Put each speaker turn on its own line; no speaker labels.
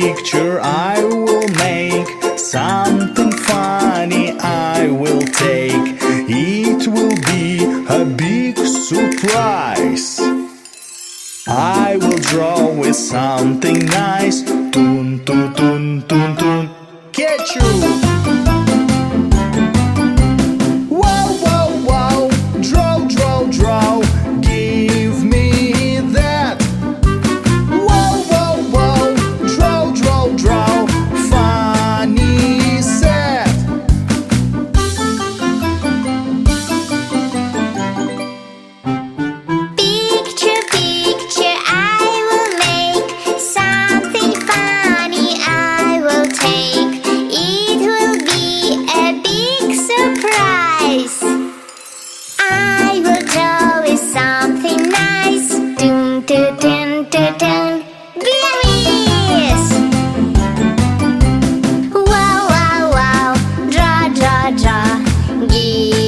Picture, I will make something funny. I will take. It will be a big surprise. I will draw with something nice. Tun tun tun tun tun. Catch you! down Wow, wow, wow. Draw, draw, draw.